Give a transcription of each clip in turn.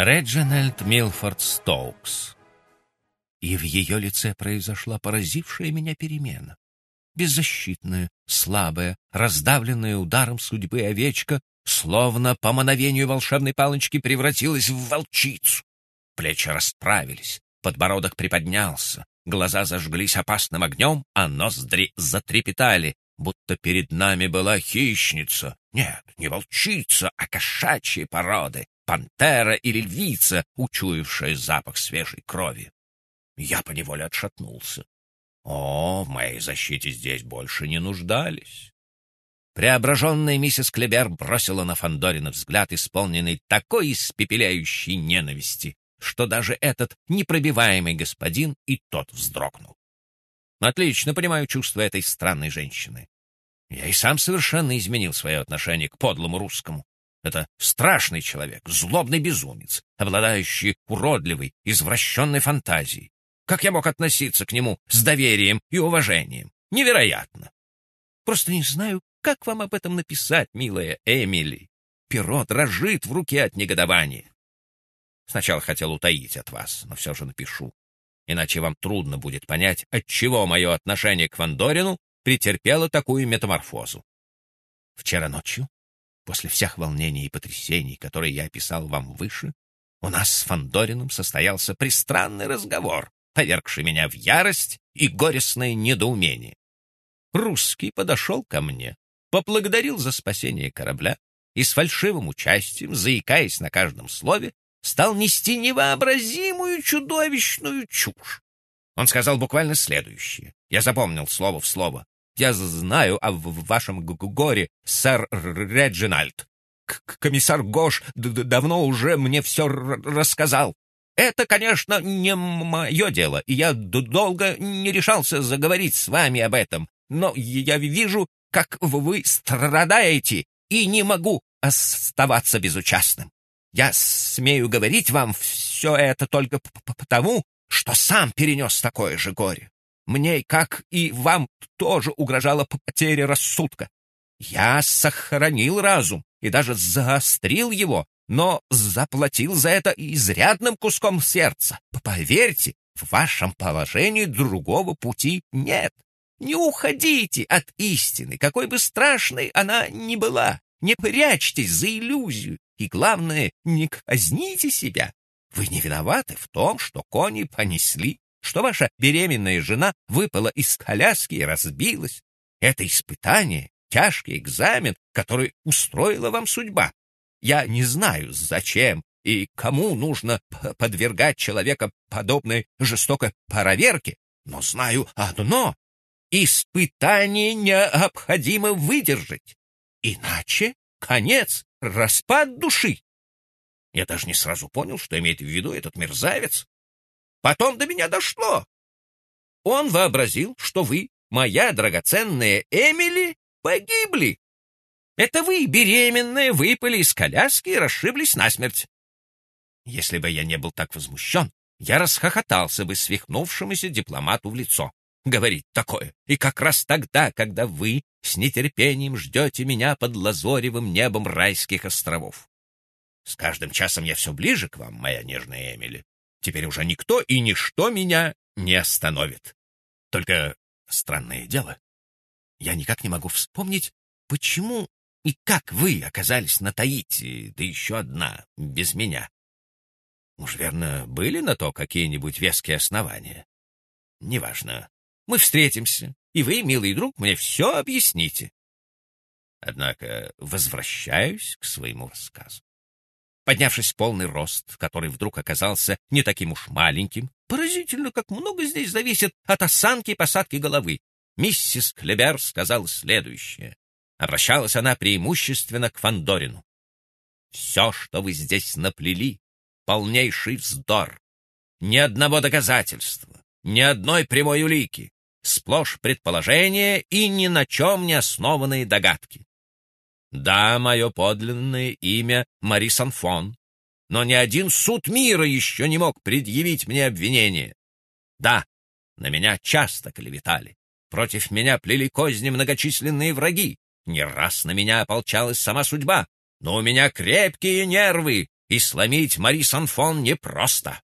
Реджинальд Милфорд Стоукс. И в ее лице произошла поразившая меня перемена. Беззащитная, слабая, раздавленная ударом судьбы овечка, словно по мановению волшебной палочки превратилась в волчицу. Плечи расправились, подбородок приподнялся, глаза зажглись опасным огнем, а ноздри затрепетали, будто перед нами была хищница. Нет, не волчица, а кошачьей породы, пантера или львица, учуявшая запах свежей крови. Я поневоле отшатнулся. О, в моей защите здесь больше не нуждались. Преображенная миссис Клебер бросила на Фандорина взгляд, исполненный такой испепеляющей ненависти, что даже этот непробиваемый господин и тот вздрогнул. Отлично понимаю чувства этой странной женщины. Я и сам совершенно изменил свое отношение к подлому русскому. Это страшный человек, злобный безумец, обладающий уродливой, извращенной фантазией. Как я мог относиться к нему с доверием и уважением? Невероятно! Просто не знаю, как вам об этом написать, милая Эмили. Перо дрожит в руке от негодования. Сначала хотел утаить от вас, но все же напишу. Иначе вам трудно будет понять, отчего мое отношение к Вандорину претерпело такую метаморфозу. Вчера ночью После всех волнений и потрясений, которые я описал вам выше, у нас с Фандориным состоялся пристранный разговор, повергший меня в ярость и горестное недоумение. Русский подошел ко мне, поблагодарил за спасение корабля и с фальшивым участием, заикаясь на каждом слове, стал нести невообразимую чудовищную чушь. Он сказал буквально следующее. Я запомнил слово в слово. Я знаю о вашем горе, сэр Реджинальд. Комиссар Гош давно уже мне все рассказал. Это, конечно, не мое дело, и я долго не решался заговорить с вами об этом, но я вижу, как вы страдаете, и не могу оставаться безучастным. Я смею говорить вам все это только потому, что сам перенес такое же горе. Мне, как и вам, тоже угрожала потеря рассудка. Я сохранил разум и даже заострил его, но заплатил за это изрядным куском сердца. Поверьте, в вашем положении другого пути нет. Не уходите от истины, какой бы страшной она ни была. Не прячьтесь за иллюзию. И главное, не казните себя. Вы не виноваты в том, что кони понесли что ваша беременная жена выпала из коляски и разбилась. Это испытание, тяжкий экзамен, который устроила вам судьба. Я не знаю, зачем и кому нужно подвергать человека подобной жестокой проверке, но знаю одно — испытание необходимо выдержать. Иначе конец, распад души. Я даже не сразу понял, что имеет в виду этот мерзавец. Потом до меня дошло. Он вообразил, что вы, моя драгоценная Эмили, погибли. Это вы, беременная, выпали из коляски и расшиблись насмерть. Если бы я не был так возмущен, я расхохотался бы свихнувшемуся дипломату в лицо. Говорить такое, и как раз тогда, когда вы с нетерпением ждете меня под лазоревым небом райских островов. С каждым часом я все ближе к вам, моя нежная Эмили. Теперь уже никто и ничто меня не остановит. Только странное дело, я никак не могу вспомнить, почему и как вы оказались на Таити, да еще одна, без меня. Уж верно, были на то какие-нибудь веские основания? Неважно. Мы встретимся, и вы, милый друг, мне все объясните. Однако возвращаюсь к своему рассказу. Поднявшись в полный рост, который вдруг оказался не таким уж маленьким, поразительно, как много здесь зависит от осанки и посадки головы, миссис Клебер сказала следующее. Обращалась она преимущественно к Фандорину. «Все, что вы здесь наплели, полнейший вздор. Ни одного доказательства, ни одной прямой улики, сплошь предположения и ни на чем не основанные догадки. Да, мое подлинное имя Мари Санфон, но ни один суд мира еще не мог предъявить мне обвинение. Да, на меня часто клеветали, против меня плели козни многочисленные враги, не раз на меня ополчалась сама судьба, но у меня крепкие нервы, и сломить Мари Санфон непросто.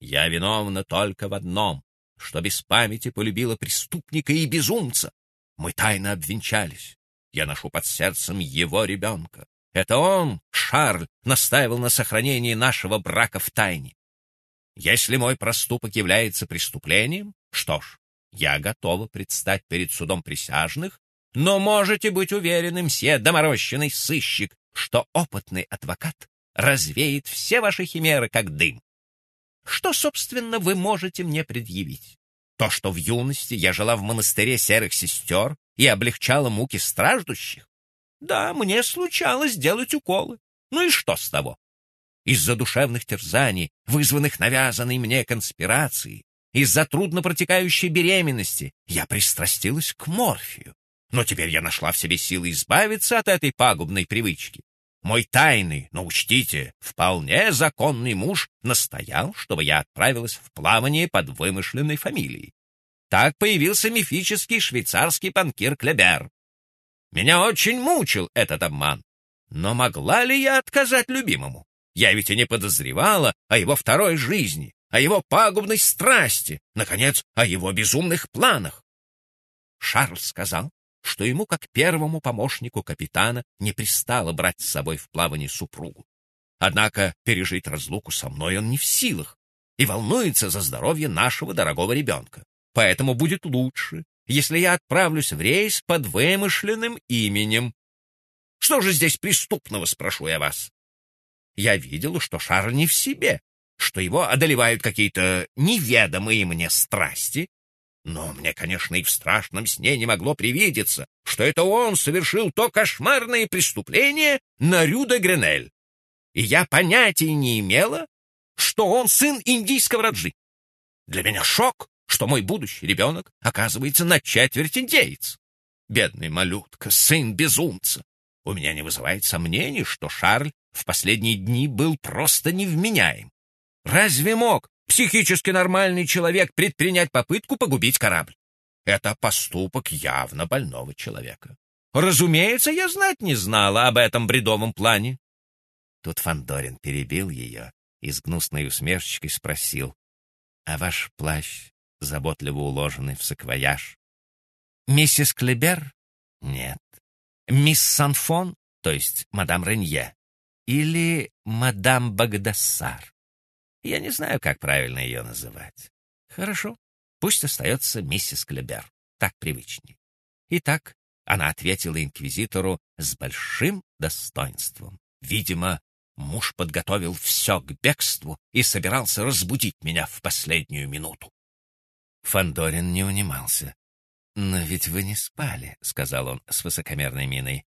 Я виновна только в одном, что без памяти полюбила преступника и безумца. Мы тайно обвенчались. Я ношу под сердцем его ребенка. Это он, Шарль, настаивал на сохранении нашего брака в тайне. Если мой проступок является преступлением, что ж, я готова предстать перед судом присяжных, но можете быть уверены, мсье доморощенный сыщик, что опытный адвокат развеет все ваши химеры, как дым. Что, собственно, вы можете мне предъявить? То, что в юности я жила в монастыре серых сестер и облегчала муки страждущих? Да, мне случалось делать уколы. Ну и что с того? Из-за душевных терзаний, вызванных навязанной мне конспирацией, из-за трудно протекающей беременности, я пристрастилась к морфию. Но теперь я нашла в себе силы избавиться от этой пагубной привычки. Мой тайный, но учтите, вполне законный муж настоял, чтобы я отправилась в плавание под вымышленной фамилией. Так появился мифический швейцарский банкир Клебер. Меня очень мучил этот обман. Но могла ли я отказать любимому? Я ведь и не подозревала о его второй жизни, о его пагубной страсти, наконец, о его безумных планах. Шарль сказал, что ему, как первому помощнику капитана, не пристало брать с собой в плавание супругу. Однако пережить разлуку со мной он не в силах и волнуется за здоровье нашего дорогого ребенка. Поэтому будет лучше, если я отправлюсь в рейс под вымышленным именем. Что же здесь преступного, спрошу я вас? Я видел, что Шарль не в себе, что его одолевают какие-то неведомые мне страсти, но мне, конечно, и в страшном сне не могло привидеться, что это он совершил то кошмарное преступление на Рю-де-Гренель. И я понятия не имела, что он сын индийского раджи. Для меня шок, что мой будущий ребенок оказывается на четверть индейец. Бедный малютка, сын безумца. У меня не вызывает сомнений, что Шарль в последние дни был просто невменяем. Разве мог психически нормальный человек предпринять попытку погубить корабль. Это поступок явно больного человека. Разумеется, я знать не знала об этом бредовом плане. Тут Фандорин перебил ее и с гнусной усмешечкой спросил, «А ваш плащ заботливо уложенный в саквояж?» «Миссис Клебер?» «Нет». «Мисс Санфон, то есть мадам Ренье?» «Или мадам Багдассар?» Я не знаю, как правильно ее называть. Хорошо, пусть остается миссис Клебер. Так привычней. Итак, она ответила инквизитору с большим достоинством. Видимо, муж подготовил все к бегству и собирался разбудить меня в последнюю минуту. Фандорин не унимался. «Но ведь вы не спали», — сказал он с высокомерной миной.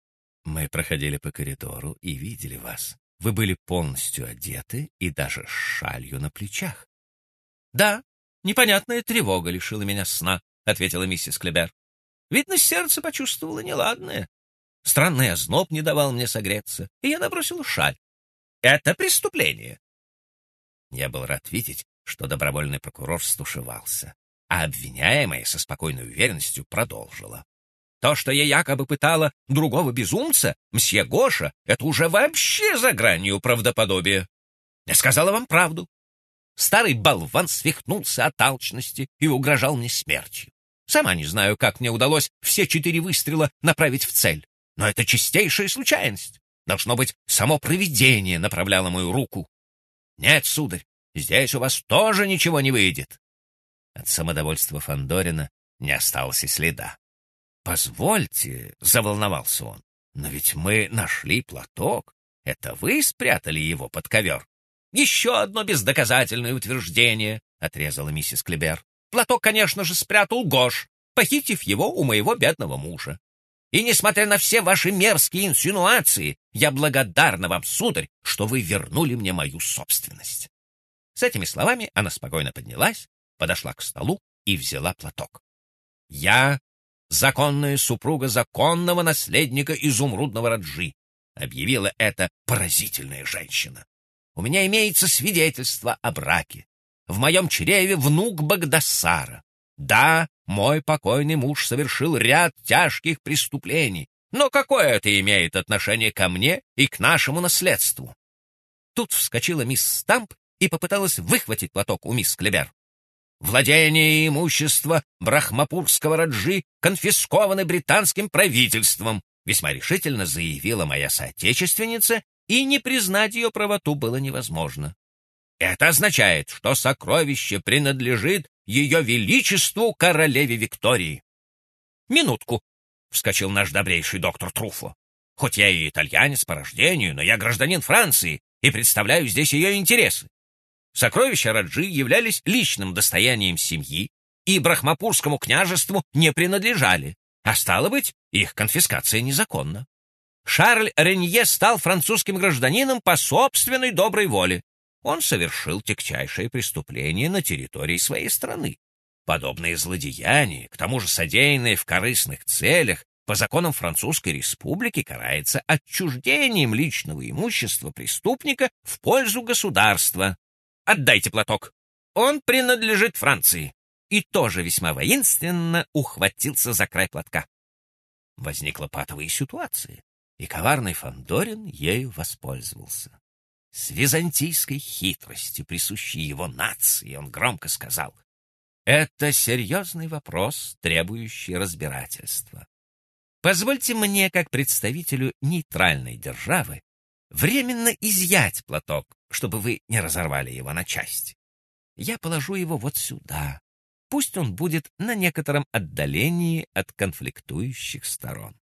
«Мы проходили по коридору и видели вас. Вы были полностью одеты и даже с шалью на плечах. — Да, непонятная тревога лишила меня сна, — ответила миссис Клебер. Видно, сердце почувствовало неладное. Странный озноб не давал мне согреться, и я набросил шаль. Это преступление. Я был рад видеть, что добровольный прокурор стушевался, а обвиняемая со спокойной уверенностью продолжила. То, что я якобы пытала другого безумца, мсье Гоша, это уже вообще за гранью правдоподобия. Я сказала вам правду. Старый болван свихнулся от алчности и угрожал мне смертью. Сама не знаю, как мне удалось все четыре выстрела направить в цель. Но это чистейшая случайность. Должно быть, само провидение направляло мою руку. Нет, сударь, здесь у вас тоже ничего не выйдет. От самодовольства Фандорина не осталось и следа. «Позвольте», — заволновался он, — «но ведь мы нашли платок. Это вы спрятали его под ковер?» «Еще одно бездоказательное утверждение», — отрезала миссис Клебер. «Платок, конечно же, спрятал Гош, похитив его у моего бедного мужа. И несмотря на все ваши мерзкие инсинуации, я благодарна вам, сударь, что вы вернули мне мою собственность». С этими словами она спокойно поднялась, подошла к столу и взяла платок. «Я законная супруга законного наследника изумрудного Раджи, объявила эта поразительная женщина. У меня имеется свидетельство о браке. В моем чреве внук Багдасара. Да, мой покойный муж совершил ряд тяжких преступлений, но какое это имеет отношение ко мне и к нашему наследству? Тут вскочила мисс Стамп и попыталась выхватить платок у мисс Клебер. Владение и имущество Брахмапурского Раджи конфискованы британским правительством, весьма решительно заявила моя соотечественница, и не признать ее правоту было невозможно. Это означает, что сокровище принадлежит ее величеству королеве Виктории. Минутку, вскочил наш добрейший доктор Труфо. Хоть я и итальянец по рождению, но я гражданин Франции и представляю здесь ее интересы. Сокровища Раджи являлись личным достоянием семьи и Брахмапурскому княжеству не принадлежали, а стало быть, их конфискация незаконна. Шарль Ренье стал французским гражданином по собственной доброй воле. Он совершил тягчайшее преступление на территории своей страны. Подобные злодеяния, к тому же содеянные в корыстных целях, по законам Французской Республики карается отчуждением личного имущества преступника в пользу государства. Отдайте платок. Он принадлежит Франции. И тоже весьма воинственно ухватился за край платка. Возникла патовая ситуация, и коварный Фандорин ею воспользовался. С византийской хитростью, присущей его нации, он громко сказал, «Это серьезный вопрос, требующий разбирательства. Позвольте мне, как представителю нейтральной державы, временно изъять платок, чтобы вы не разорвали его на части. Я положу его вот сюда. Пусть он будет на некотором отдалении от конфликтующих сторон.